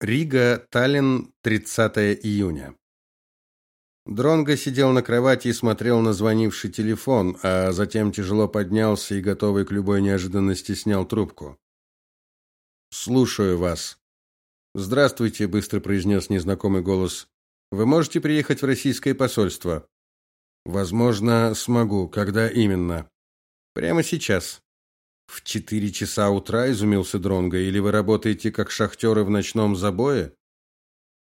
Рига, Таллин, 30 июня. Дронго сидел на кровати и смотрел на звонивший телефон, а затем тяжело поднялся и, готовый к любой неожиданности, снял трубку. «Слушаю вас». «Здравствуйте», — быстро произнес незнакомый голос. «Вы можете приехать в российское посольство?» «Возможно, смогу. Когда именно?» «Прямо сейчас». В четыре часа утра изумился Дронга, или вы работаете как шахтеры в ночном забое?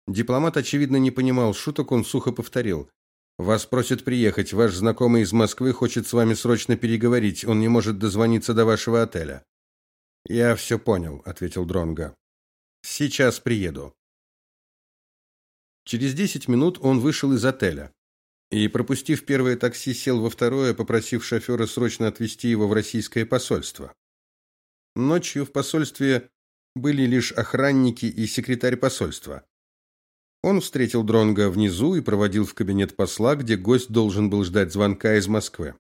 Дипломат очевидно не понимал шуток, он сухо повторил: вас просят приехать, ваш знакомый из Москвы хочет с вами срочно переговорить, он не может дозвониться до вашего отеля. Я все понял, ответил Дронга. Сейчас приеду. Через десять минут он вышел из отеля и, пропустив первое такси, сел во второе, попросив шофера срочно отвезти его в российское посольство. Ночью в посольстве были лишь охранники и секретарь посольства. Он встретил Дронга внизу и проводил в кабинет посла, где гость должен был ждать звонка из Москвы.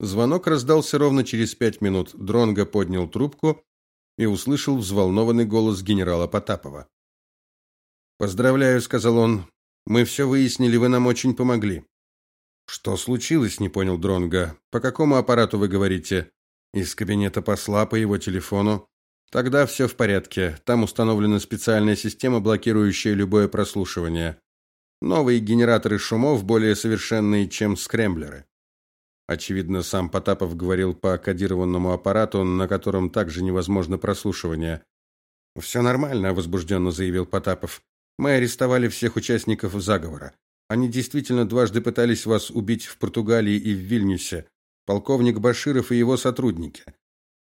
Звонок раздался ровно через пять минут. Дронга поднял трубку и услышал взволнованный голос генерала Потапова. "Поздравляю", сказал он. Мы все выяснили, вы нам очень помогли. Что случилось, не понял Дронга. По какому аппарату вы говорите? Из кабинета посла по его телефону. Тогда все в порядке. Там установлена специальная система, блокирующая любое прослушивание. Новые генераторы шумов более совершенные, чем скрэмблеры. Очевидно, сам Потапов говорил по кодированному аппарату, на котором также невозможно прослушивание. «Все нормально, возбужденно заявил Потапов. Мы арестовали всех участников заговора. Они действительно дважды пытались вас убить в Португалии и в Вильнюсе. Полковник Баширов и его сотрудники.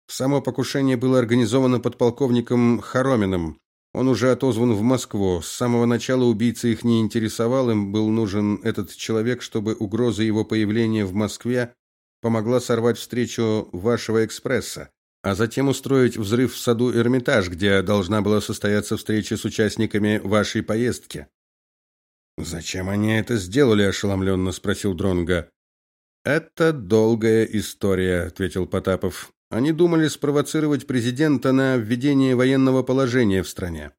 Само покушение было организовано подполковником Хороминым. Он уже отозван в Москву. С самого начала убийца их не интересовал, им был нужен этот человек, чтобы угроза его появления в Москве помогла сорвать встречу вашего экспресса а затем устроить взрыв в саду Эрмитаж, где должна была состояться встреча с участниками вашей поездки. Зачем они это сделали, ошеломленно спросил Дронга. Это долгая история, ответил Потапов. Они думали спровоцировать президента на введение военного положения в стране.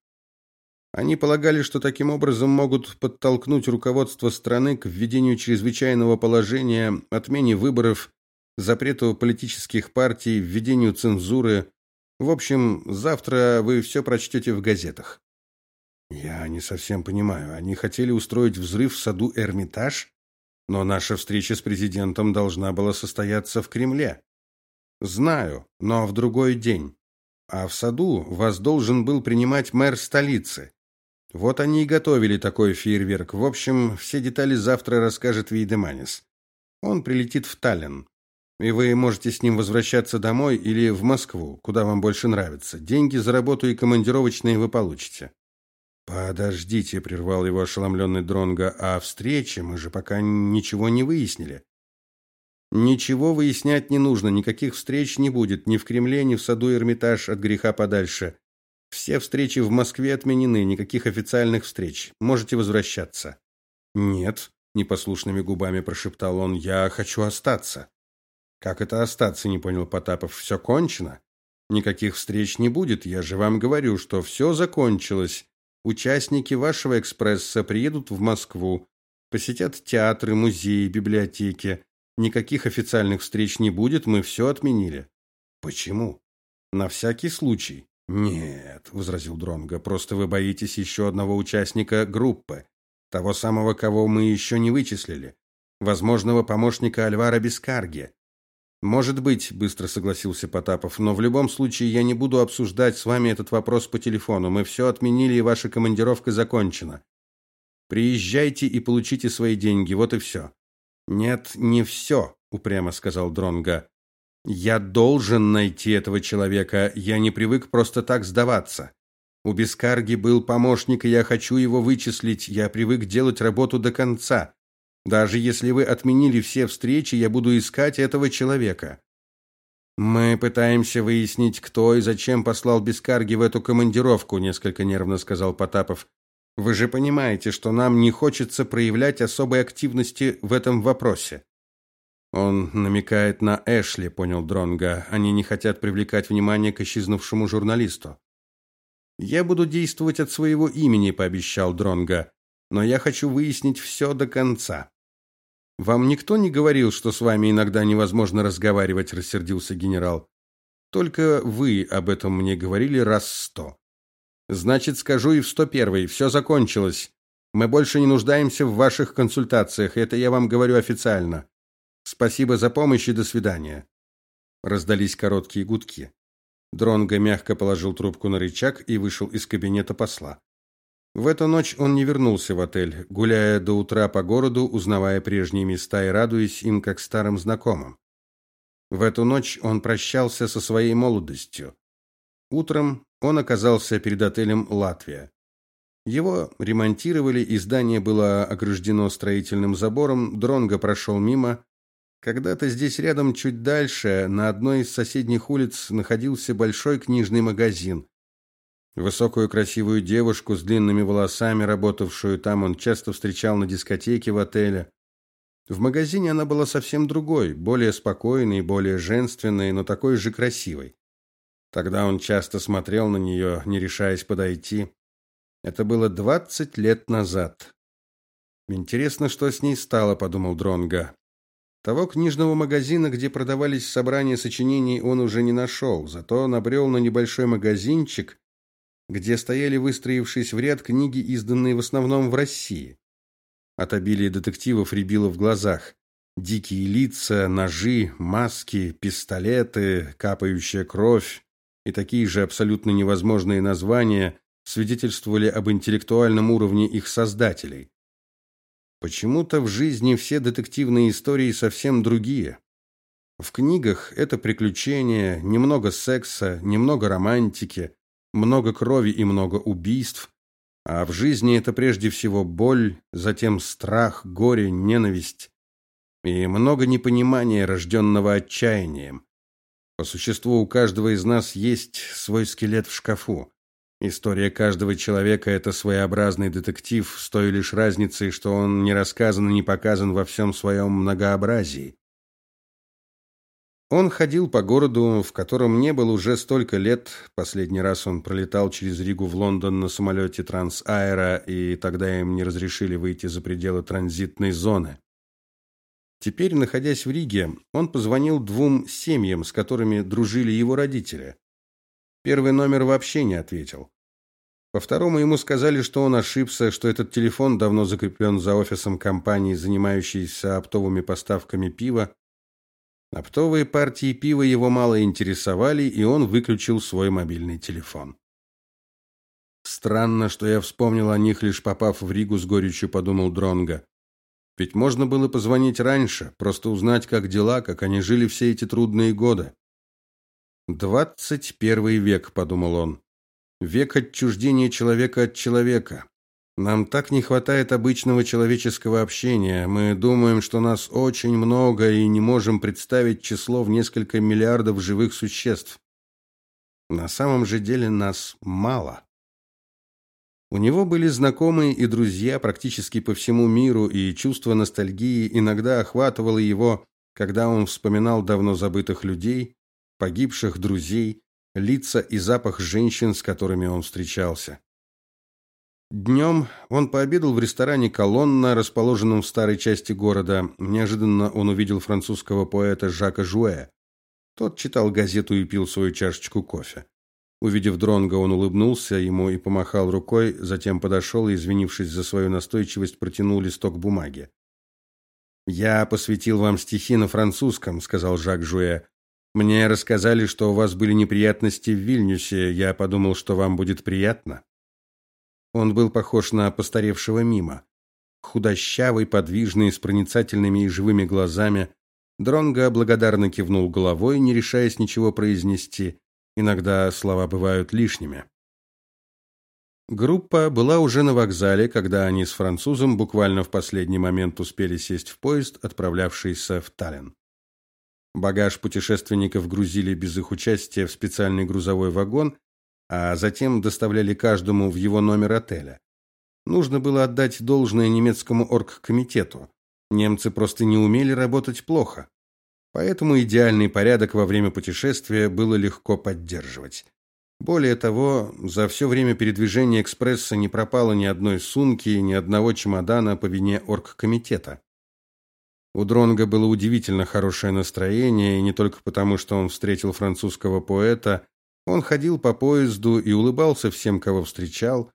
Они полагали, что таким образом могут подтолкнуть руководство страны к введению чрезвычайного положения, отмене выборов запрету политических партий, введению цензуры. В общем, завтра вы все прочтете в газетах. Я не совсем понимаю. Они хотели устроить взрыв в саду Эрмитаж, но наша встреча с президентом должна была состояться в Кремле. Знаю, но в другой день. А в саду вас должен был принимать мэр столицы. Вот они и готовили такой фейерверк. В общем, все детали завтра расскажет Вейдеманис. Он прилетит в Таллин. И вы можете с ним возвращаться домой или в Москву, куда вам больше нравится. Деньги за работу и командировочные вы получите. Подождите, прервал его ошеломленный Дронга. А встрече мы же пока ничего не выяснили. Ничего выяснять не нужно, никаких встреч не будет, ни в Кремле, ни в саду Эрмитаж от греха подальше. Все встречи в Москве отменены, никаких официальных встреч. Можете возвращаться. Нет, непослушными губами прошептал он. Я хочу остаться. Как это остаться, не понял Потапов. Все кончено? Никаких встреч не будет. Я же вам говорю, что все закончилось. Участники вашего экспресса приедут в Москву, посетят театры, музеи, библиотеки. Никаких официальных встреч не будет, мы все отменили. Почему? На всякий случай. Нет, возразил Дронга. Просто вы боитесь еще одного участника группы, того самого, кого мы еще не вычислили, возможного помощника Альвара Бескарги. Может быть, быстро согласился Потапов, но в любом случае я не буду обсуждать с вами этот вопрос по телефону. Мы все отменили, и ваша командировка закончена. Приезжайте и получите свои деньги, вот и все». Нет, не все», — упрямо сказал Дронга. Я должен найти этого человека. Я не привык просто так сдаваться. У Бескарги был помощник, и я хочу его вычислить. Я привык делать работу до конца. Даже если вы отменили все встречи, я буду искать этого человека. Мы пытаемся выяснить, кто и зачем послал Бескарги в эту командировку, несколько нервно сказал Потапов. Вы же понимаете, что нам не хочется проявлять особой активности в этом вопросе. Он намекает на Эшли, понял Дронга. Они не хотят привлекать внимание к исчезнувшему журналисту. Я буду действовать от своего имени, пообещал Дронга, но я хочу выяснить все до конца. Вам никто не говорил, что с вами иногда невозможно разговаривать, рассердился генерал. Только вы об этом мне говорили раз сто. Значит, скажу и в сто первый. Все закончилось. Мы больше не нуждаемся в ваших консультациях, это я вам говорю официально. Спасибо за помощь и до свидания. Раздались короткие гудки. Дронго мягко положил трубку на рычаг и вышел из кабинета посла. В эту ночь он не вернулся в отель, гуляя до утра по городу, узнавая прежние места и радуясь им как старым знакомым. В эту ночь он прощался со своей молодостью. Утром он оказался перед отелем Латвия. Его ремонтировали, и здание было ограждено строительным забором. Дронго прошел мимо. Когда-то здесь рядом, чуть дальше, на одной из соседних улиц находился большой книжный магазин. Высокую красивую девушку с длинными волосами, работавшую там, он часто встречал на дискотеке в отеле. В магазине она была совсем другой, более спокойной, более женственной, но такой же красивой. Тогда он часто смотрел на нее, не решаясь подойти. Это было двадцать лет назад. Интересно, что с ней стало, подумал Дронга. Того книжного магазина, где продавались собрания сочинений, он уже не нашел, зато набрел на небольшой магазинчик, где стояли, выстроившись в ряд, книги, изданные в основном в России. От обилия детективов рябило в глазах. Дикие лица, ножи, маски, пистолеты, капающая кровь и такие же абсолютно невозможные названия свидетельствовали об интеллектуальном уровне их создателей. Почему-то в жизни все детективные истории совсем другие. В книгах это приключения, немного секса, немного романтики, много крови и много убийств, а в жизни это прежде всего боль, затем страх, горе, ненависть и много непонимания, рожденного отчаянием. По существу у каждого из нас есть свой скелет в шкафу. История каждого человека это своеобразный детектив, с той лишь разницей, что он не рассказан и не показан во всем своем многообразии. Он ходил по городу, в котором не был уже столько лет. Последний раз он пролетал через Ригу в Лондон на самолете Трансаэро, и тогда им не разрешили выйти за пределы транзитной зоны. Теперь, находясь в Риге, он позвонил двум семьям, с которыми дружили его родители. Первый номер вообще не ответил. По второму ему сказали, что он ошибся, что этот телефон давно закреплен за офисом компании, занимающейся оптовыми поставками пива. Оптовые партии пива его мало интересовали, и он выключил свой мобильный телефон. Странно, что я вспомнил о них лишь попав в Ригу с горечью, подумал Дронга. Ведь можно было позвонить раньше, просто узнать, как дела, как они жили все эти трудные годы. «Двадцать первый век», — подумал он. «Век отчуждения человека от человека. Нам так не хватает обычного человеческого общения. Мы думаем, что нас очень много и не можем представить число в несколько миллиардов живых существ. На самом же деле нас мало». У него были знакомые и друзья практически по всему миру, и чувство ностальгии иногда охватывало его, когда он вспоминал давно забытых людей, погибших друзей, лица и запах женщин, с которыми он встречался. Днем он пообедал в ресторане Колонна, расположенном в старой части города. Неожиданно он увидел французского поэта Жака Жуэ. Тот читал газету и пил свою чашечку кофе. Увидев Дронга, он улыбнулся ему и помахал рукой, затем подошел и, извинившись за свою настойчивость, протянул листок бумаги. Я посвятил вам стихи на французском, сказал Жак Жуэ. Мне рассказали, что у вас были неприятности в Вильнюсе. Я подумал, что вам будет приятно. Он был похож на постаревшего мимо. Худощавый, подвижный, с проницательными и живыми глазами. Дронга благодарно кивнул головой, не решаясь ничего произнести. Иногда слова бывают лишними. Группа была уже на вокзале, когда они с французом буквально в последний момент успели сесть в поезд, отправлявшийся в Таллин. Багаж путешественников грузили без их участия в специальный грузовой вагон, а затем доставляли каждому в его номер отеля. Нужно было отдать должное немецкому оргкомитету. Немцы просто не умели работать плохо. Поэтому идеальный порядок во время путешествия было легко поддерживать. Более того, за все время передвижения экспресса не пропало ни одной сумки, ни одного чемодана по вине оргкомитета. У Дронга было удивительно хорошее настроение, и не только потому, что он встретил французского поэта, он ходил по поезду и улыбался всем, кого встречал.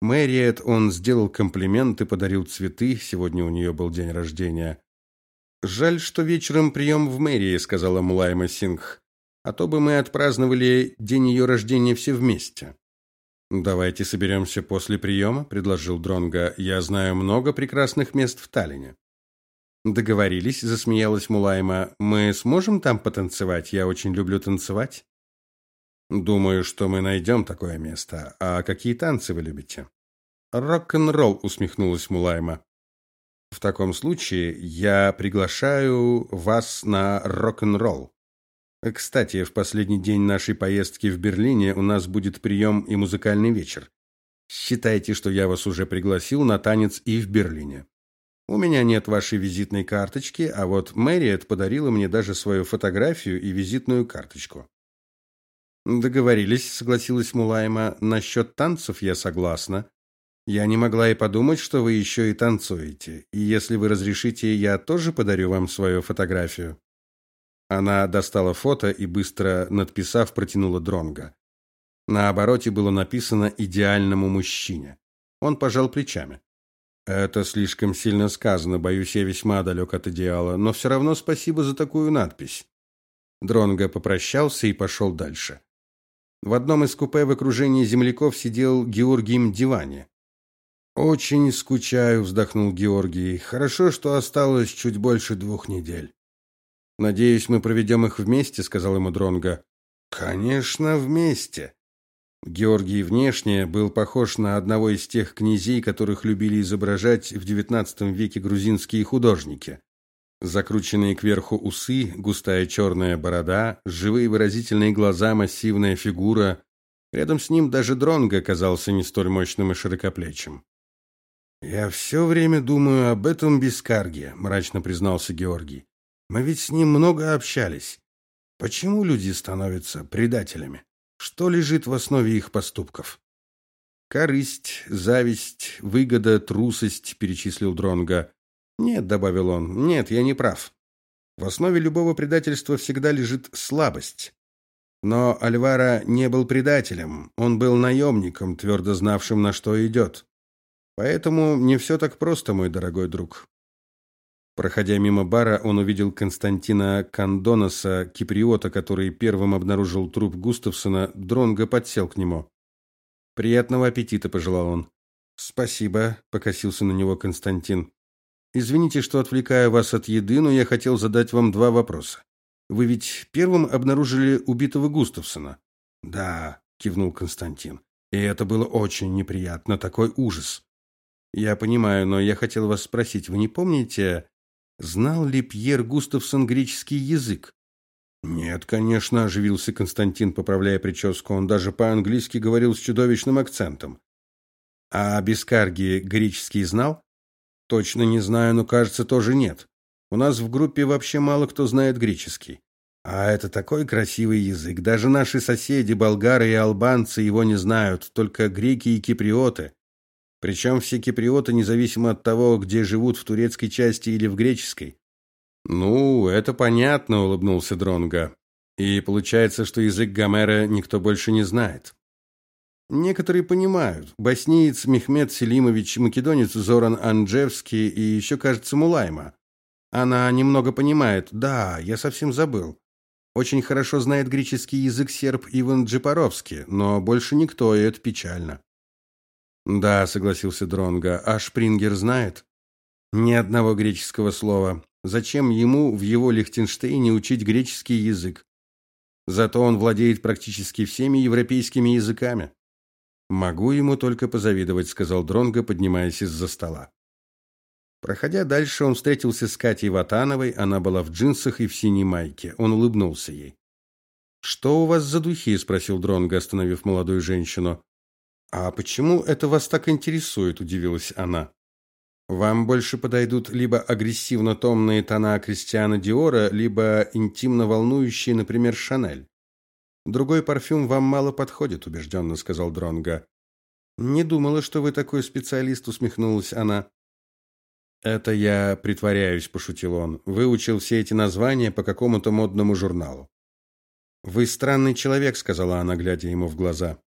Мэриет он сделал комплимент и подарил цветы, сегодня у нее был день рождения. Жаль, что вечером прием в мэрии, сказала Мулайма Сингх. А то бы мы отпраздновали день ее рождения все вместе. Давайте соберемся после приема», – предложил Дронга. Я знаю много прекрасных мест в Таллине. Договорились, засмеялась Мулайма. Мы сможем там потанцевать? Я очень люблю танцевать. Думаю, что мы найдем такое место. А какие танцы вы любите? Рок-н-ролл, усмехнулась Мулайма. В таком случае я приглашаю вас на рок-н-ролл. Кстати, в последний день нашей поездки в Берлине у нас будет прием и музыкальный вечер. Считайте, что я вас уже пригласил на танец и в Берлине. У меня нет вашей визитной карточки, а вот Мэриет подарила мне даже свою фотографию и визитную карточку. Договорились, согласилась Мулайма. Насчет танцев я согласна. Я не могла и подумать, что вы еще и танцуете. И если вы разрешите, я тоже подарю вам свою фотографию. Она достала фото и быстро надписав, протянула Дронга. На обороте было написано идеальному мужчине. Он пожал плечами. Это слишком сильно сказано, боюсь, я весьма далек от идеала, но все равно спасибо за такую надпись. Дронго попрощался и пошел дальше. В одном из купе в окружении земляков сидел Георгий Мдивани. Очень скучаю, вздохнул Георгий. Хорошо, что осталось чуть больше двух недель. Надеюсь, мы проведем их вместе, сказал ему Дронго. Конечно, вместе. Георгий внешне был похож на одного из тех князей, которых любили изображать в XIX веке грузинские художники. Закрученные кверху усы, густая черная борода, живые выразительные глаза, массивная фигура. Рядом с ним даже Дронго казался не столь мощным и широкоплечим. Я все время думаю об этом Бескарге, мрачно признался Георгий. Мы ведь с ним много общались. Почему люди становятся предателями? Что лежит в основе их поступков? Корысть, зависть, выгода, трусость, перечислил Дронга. Нет, добавил он. Нет, я не прав. В основе любого предательства всегда лежит слабость. Но Альвара не был предателем, он был наемником, твердо знавшим, на что идет. Поэтому не все так просто, мой дорогой друг. Проходя мимо бара, он увидел Константина Кандоноса, киприота, который первым обнаружил труп Густавсона. Дронго подсел к нему. Приятного аппетита, пожелал он. Спасибо, покосился на него Константин. Извините, что отвлекаю вас от еды, но я хотел задать вам два вопроса. Вы ведь первым обнаружили убитого Густавсона? Да, кивнул Константин. И это было очень неприятно, такой ужас. Я понимаю, но я хотел вас спросить, вы не помните, Знал ли Пьер Густавсон греческий язык? Нет, конечно, оживился Константин, поправляя прическу. Он даже по-английски говорил с чудовищным акцентом. А Бескарги греческий знал? Точно не знаю, но, кажется, тоже нет. У нас в группе вообще мало кто знает греческий. А это такой красивый язык. Даже наши соседи, болгары и албанцы, его не знают, только греки и киприоты. Причем все киприоты, независимо от того, где живут, в турецкой части или в греческой. Ну, это понятно, улыбнулся Дронга. И получается, что язык Гомера никто больше не знает. Некоторые понимают. Боснеец Мехмед Селимович, македонец Зоран Анджевский и еще, кажется, Мулайма. Она немного понимает. Да, я совсем забыл. Очень хорошо знает греческий язык серб Иван Джипаровский, но больше никто, и это печально. Да, согласился Дронга. А Шпрингер знает? Ни одного греческого слова. Зачем ему в его Лихтенштейне учить греческий язык? Зато он владеет практически всеми европейскими языками. Могу ему только позавидовать, сказал Дронга, поднимаясь из-за стола. Проходя дальше, он встретился с Катей Ватановой, она была в джинсах и в синей майке. Он улыбнулся ей. Что у вас за духи? спросил Дронга, остановив молодую женщину. А почему это вас так интересует, удивилась она. Вам больше подойдут либо агрессивно-томные тона Кристиана Диора, либо интимно волнующие, например, Шанель. Другой парфюм вам мало подходит, убежденно сказал Дронга. Не думала, что вы такой специалист, усмехнулась она. Это я притворяюсь, пошутил он. Выучил все эти названия по какому-то модному журналу. Вы странный человек, сказала она, глядя ему в глаза.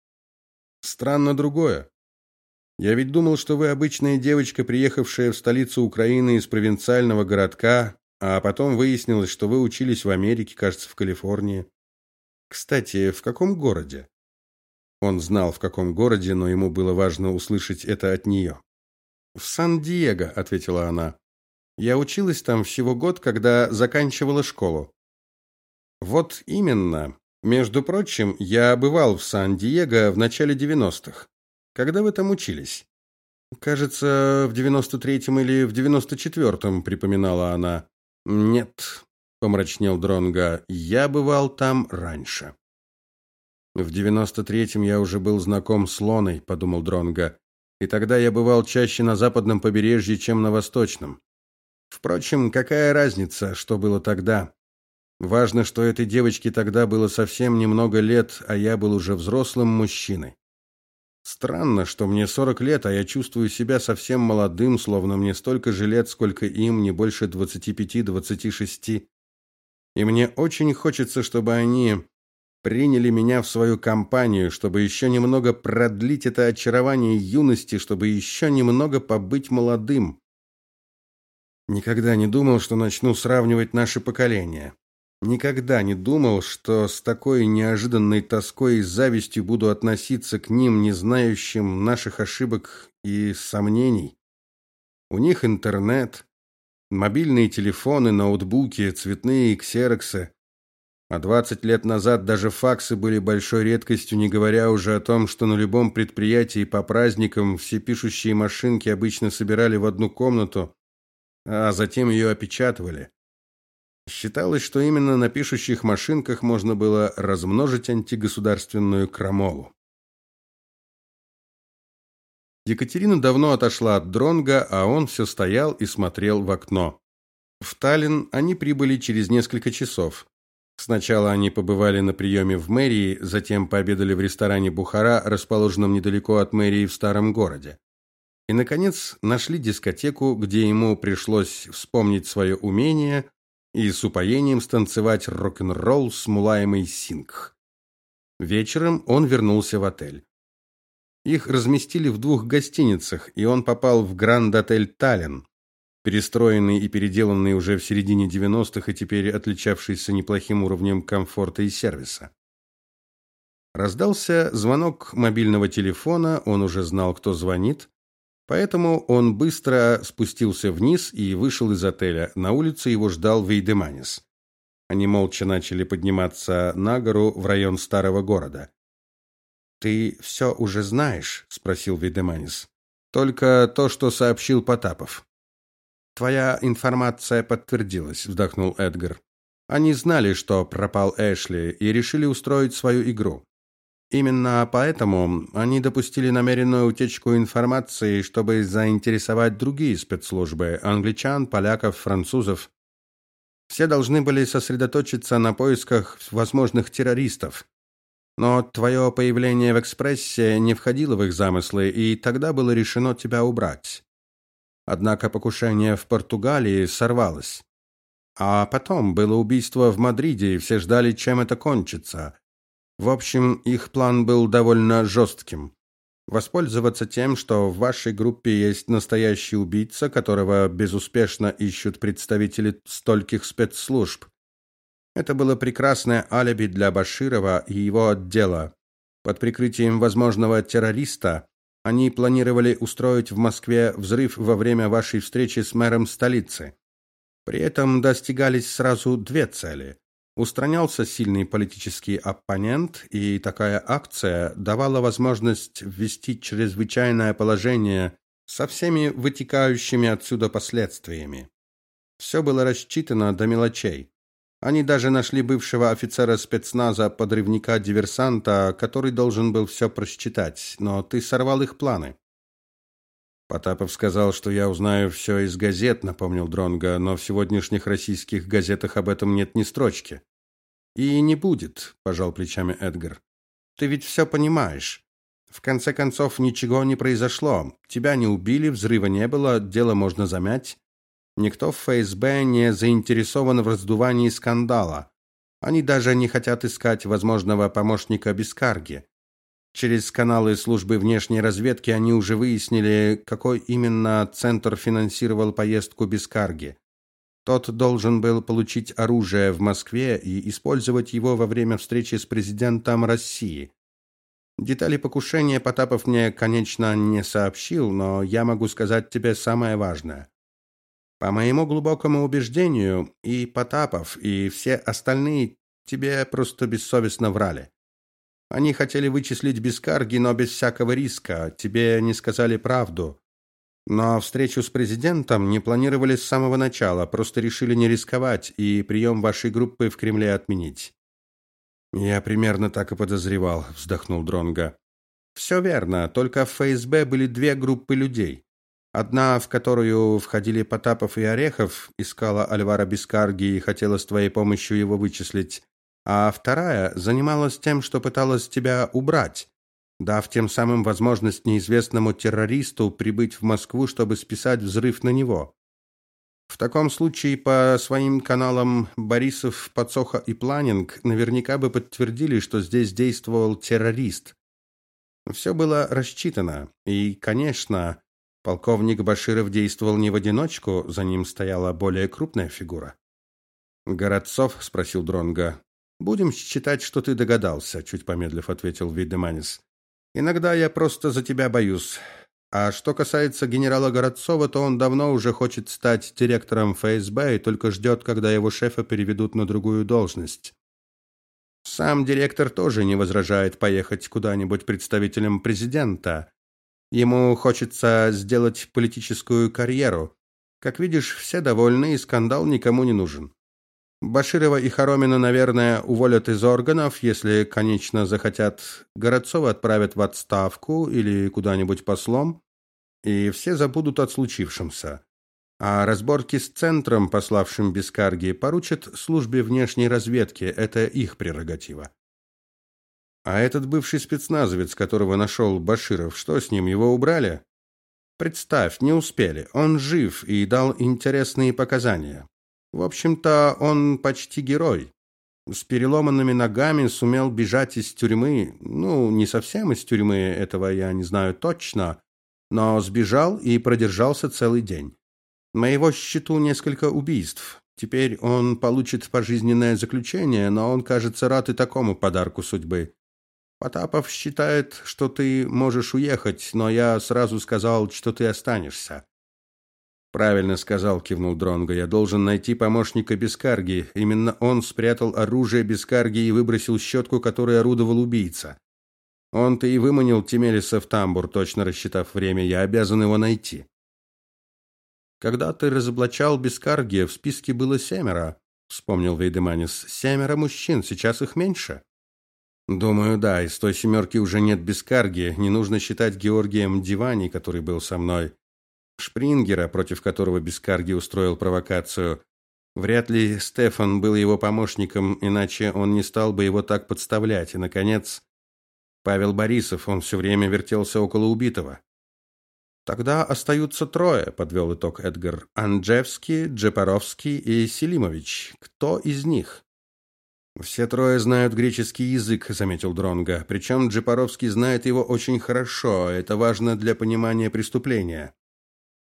Странно другое. Я ведь думал, что вы обычная девочка, приехавшая в столицу Украины из провинциального городка, а потом выяснилось, что вы учились в Америке, кажется, в Калифорнии. Кстати, в каком городе? Он знал, в каком городе, но ему было важно услышать это от нее. В Сан-Диего, ответила она. Я училась там всего год, когда заканчивала школу. Вот именно. Между прочим, я бывал в Сан-Диего в начале девяностых. Когда вы там учились? Кажется, в девяносто третьем или в девяносто четвертом, припоминала она. Нет, помрачнел Дронга. Я бывал там раньше. В девяносто третьем я уже был знаком с Лоной, подумал Дронга. И тогда я бывал чаще на западном побережье, чем на восточном. Впрочем, какая разница, что было тогда? Важно, что этой девочке тогда было совсем немного лет, а я был уже взрослым мужчиной. Странно, что мне 40 лет, а я чувствую себя совсем молодым, словно мне столько же лет, сколько им, не больше 25-26. И мне очень хочется, чтобы они приняли меня в свою компанию, чтобы еще немного продлить это очарование юности, чтобы еще немного побыть молодым. Никогда не думал, что начну сравнивать наши поколения. Никогда не думал, что с такой неожиданной тоской и завистью буду относиться к ним, не знающим наших ошибок и сомнений. У них интернет, мобильные телефоны, ноутбуки, цветные ксероксы. А 20 лет назад даже факсы были большой редкостью, не говоря уже о том, что на любом предприятии по праздникам все пишущие машинки обычно собирали в одну комнату, а затем ее опечатывали. Считалось, что именно на пишущих машинках можно было размножить антигосударственную крамолу. Екатерина давно отошла от Дронга, а он все стоял и смотрел в окно. В Таллин они прибыли через несколько часов. Сначала они побывали на приеме в мэрии, затем пообедали в ресторане Бухара, расположенном недалеко от мэрии в старом городе. И наконец нашли дискотеку, где ему пришлось вспомнить свое умение и с упоением станцевать рок-н-ролл с Мулаемой Сингх. Вечером он вернулся в отель. Их разместили в двух гостиницах, и он попал в Гранд-отель Таллин, перестроенный и переделанный уже в середине 90-х и теперь отличавшийся неплохим уровнем комфорта и сервиса. Раздался звонок мобильного телефона, он уже знал, кто звонит, Поэтому он быстро спустился вниз и вышел из отеля. На улице его ждал Вейдеманис. Они молча начали подниматься на гору в район старого города. Ты все уже знаешь, спросил Вейдеманис. Только то, что сообщил Потапов. Твоя информация подтвердилась, вздохнул Эдгар. Они знали, что пропал Эшли и решили устроить свою игру. Именно поэтому они допустили намеренную утечку информации, чтобы заинтересовать другие спецслужбы англичан, поляков, французов. Все должны были сосредоточиться на поисках возможных террористов. Но твое появление в экспрессе не входило в их замыслы, и тогда было решено тебя убрать. Однако покушение в Португалии сорвалось. А потом было убийство в Мадриде, и все ждали, чем это кончится. В общем, их план был довольно жестким. Воспользоваться тем, что в вашей группе есть настоящий убийца, которого безуспешно ищут представители стольких спецслужб. Это было прекрасное алиби для Баширова и его отдела. Под прикрытием возможного террориста они планировали устроить в Москве взрыв во время вашей встречи с мэром столицы. При этом достигались сразу две цели. Устранялся сильный политический оппонент, и такая акция давала возможность ввести чрезвычайное положение со всеми вытекающими отсюда последствиями. Все было рассчитано до мелочей. Они даже нашли бывшего офицера спецназа, подрывника-диверсанта, который должен был все просчитать, но ты сорвал их планы. Потапов сказал, что я узнаю все из газет, напомнил Дронга, но в сегодняшних российских газетах об этом нет ни строчки. И не будет, пожал плечами Эдгар. Ты ведь все понимаешь. В конце концов ничего не произошло. Тебя не убили, взрыва не было, дело можно замять. Никто в ФСБ не заинтересован в раздувании скандала. Они даже не хотят искать возможного помощника Бескарги. Через каналы службы внешней разведки они уже выяснили, какой именно центр финансировал поездку Бескарги. Тот должен был получить оружие в Москве и использовать его во время встречи с президентом России. Детали покушения Потапов мне, конечно, не сообщил, но я могу сказать тебе самое важное. По моему глубокому убеждению, и Потапов, и все остальные тебе просто бессовестно врали. Они хотели вычислить Бескарги, но без всякого риска. Тебе не сказали правду. Но встречу с президентом не планировали с самого начала, просто решили не рисковать и прием вашей группы в Кремле отменить. Я примерно так и подозревал, вздохнул Дронга. «Все верно, только в ФСБ были две группы людей. Одна, в которую входили Потапов и Орехов, искала Альвара Бескарги и хотела с твоей помощью его вычислить, а вторая занималась тем, что пыталась тебя убрать, дав тем самым возможность неизвестному террористу прибыть в Москву, чтобы списать взрыв на него. В таком случае по своим каналам Борисов, Подсоха и Планинг наверняка бы подтвердили, что здесь действовал террорист. Все было рассчитано, и, конечно, Полковник Баширов действовал не в одиночку, за ним стояла более крупная фигура. Городцов спросил Дронга. Будем считать, что ты догадался, чуть помедлив ответил Видеманис. Иногда я просто за тебя боюсь. А что касается генерала Городцова, то он давно уже хочет стать директором ФСБ и только ждет, когда его шефа переведут на другую должность. Сам директор тоже не возражает поехать куда-нибудь представителем президента, Ему хочется сделать политическую карьеру. Как видишь, все довольны, и скандал никому не нужен. Баширова и Хоромина, наверное, уволят из органов, если, конечно, захотят. Городцова отправят в отставку или куда-нибудь послом, и все забудут о случившемся. А разборки с центром, пославшим Бескарги, поручат службе внешней разведки. Это их прерогатива. А этот бывший спецназовец, которого нашел Баширов, что с ним, его убрали? Представь, не успели. Он жив и дал интересные показания. В общем-то, он почти герой. С переломанными ногами сумел бежать из тюрьмы. Ну, не совсем из тюрьмы, этого я не знаю точно, но сбежал и продержался целый день. На его счету несколько убийств. Теперь он получит пожизненное заключение, но он, кажется, рад и такому подарку судьбы. Потапов считает, что ты можешь уехать, но я сразу сказал, что ты останешься. Правильно сказал, кивнул Дронго. Я должен найти помощника Бескарги. Именно он спрятал оружие Бескарги и выбросил щетку, которой орудовал убийца. Он-то и выманил Тимелиса в тамбур, точно рассчитав время. Я обязан его найти. Когда ты разоблачал Бескарги, в списке было семеро, вспомнил Вейдеманис. Семеро мужчин, сейчас их меньше. Думаю, да, из той семерки уже нет бескарги, не нужно считать Георгием Дивани, который был со мной. Шпрингера, против которого Бескарги устроил провокацию. Вряд ли Стефан был его помощником, иначе он не стал бы его так подставлять. И наконец, Павел Борисов, он все время вертелся около убитого. Тогда остаются трое, подвел итог Эдгар: Анджевский, Джепаровский и Селимович. Кто из них? Все трое знают греческий язык, заметил Дронга. Причем Джипаровский знает его очень хорошо. Это важно для понимания преступления.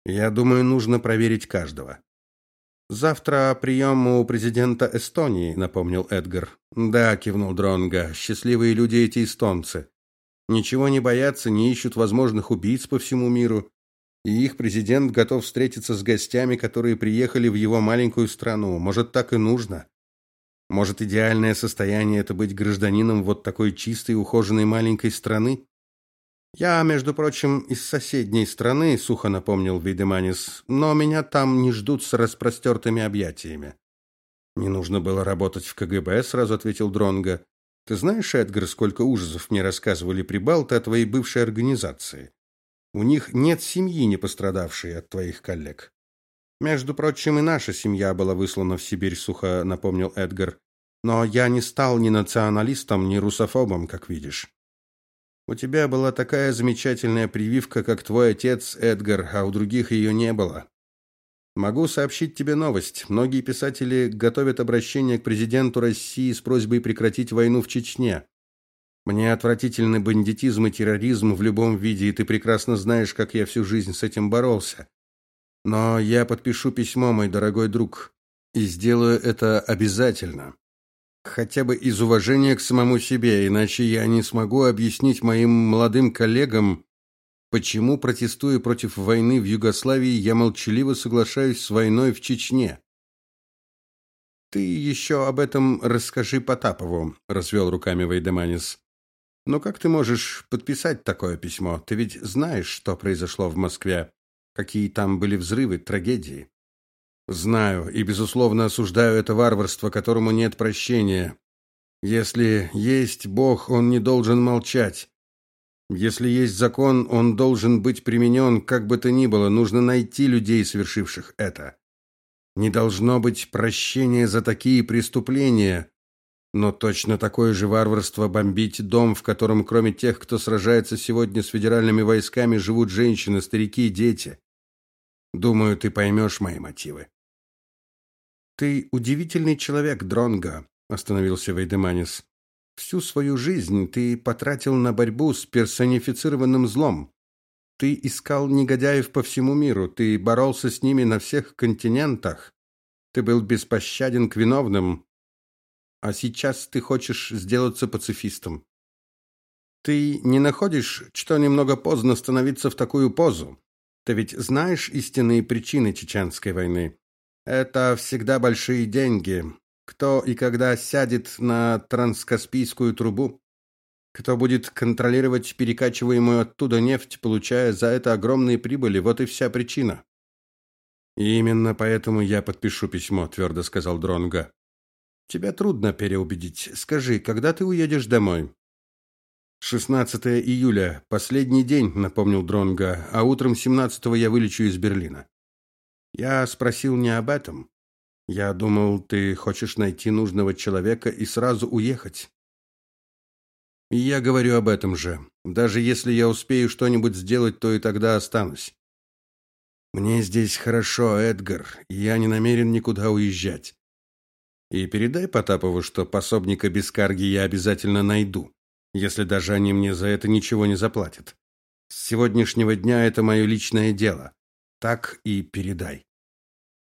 Я думаю, нужно проверить каждого. Завтра прием у президента Эстонии, напомнил Эдгар. Да, кивнул Дронга. Счастливые люди эти эстонцы. Ничего не боятся, не ищут возможных убийц по всему миру. И их президент готов встретиться с гостями, которые приехали в его маленькую страну. Может, так и нужно. Может, идеальное состояние это быть гражданином вот такой чистой, ухоженной маленькой страны? Я, между прочим, из соседней страны, сухо напомнил Видеманис, но меня там не ждут с распростертыми объятиями. Не нужно было работать в КГБ, сразу ответил Дронга. Ты знаешь, Эдгар, сколько ужасов мне рассказывали прибалты о твоей бывшей организации? У них нет семьи, не пострадавшей от твоих коллег. Между прочим, и наша семья была выслана в Сибирь, сухо напомнил Эдгар. Но я не стал ни националистом, ни русофобом, как видишь. У тебя была такая замечательная прививка, как твой отец Эдгар, а у других ее не было. Могу сообщить тебе новость. Многие писатели готовят обращение к президенту России с просьбой прекратить войну в Чечне. Мне отвратительны бандитизм и терроризм в любом виде, и ты прекрасно знаешь, как я всю жизнь с этим боролся. Но я подпишу письмо, мой дорогой друг, и сделаю это обязательно. Хотя бы из уважения к самому себе, иначе я не смогу объяснить моим молодым коллегам, почему, протестуя против войны в Югославии, я молчаливо соглашаюсь с войной в Чечне. Ты еще об этом расскажи Потапову, развел руками Вейдеманис. Но как ты можешь подписать такое письмо? Ты ведь знаешь, что произошло в Москве, какие там были взрывы, трагедии. Знаю и безусловно осуждаю это варварство, которому нет прощения. Если есть Бог, он не должен молчать. Если есть закон, он должен быть применен, как бы то ни было, нужно найти людей, совершивших это. Не должно быть прощения за такие преступления, но точно такое же варварство бомбить дом, в котором кроме тех, кто сражается сегодня с федеральными войсками, живут женщины, старики и дети. Думаю, ты поймешь мои мотивы. Ты удивительный человек, Дронга, остановился Вейдеманис. Всю свою жизнь ты потратил на борьбу с персонифицированным злом. Ты искал негодяев по всему миру, ты боролся с ними на всех континентах. Ты был беспощаден к виновным. А сейчас ты хочешь сделаться пацифистом. Ты не находишь, что немного поздно становиться в такую позу? Ты ведь знаешь истинные причины чеченской войны. Это всегда большие деньги. Кто и когда сядет на транскаспийскую трубу? Кто будет контролировать перекачиваемую оттуда нефть, получая за это огромные прибыли? Вот и вся причина. И именно поэтому я подпишу письмо, твердо сказал Дронга. Тебя трудно переубедить. Скажи, когда ты уедешь домой? 16 июля, последний день, напомнил Дронга, а утром 17 я вылечу из Берлина. Я спросил не об этом. Я думал, ты хочешь найти нужного человека и сразу уехать. Я говорю об этом же. Даже если я успею что-нибудь сделать, то и тогда останусь. Мне здесь хорошо, Эдгар, и я не намерен никуда уезжать. И передай Потапову, что пособника без карги я обязательно найду, если даже они мне за это ничего не заплатят. С сегодняшнего дня это мое личное дело. Так и передай.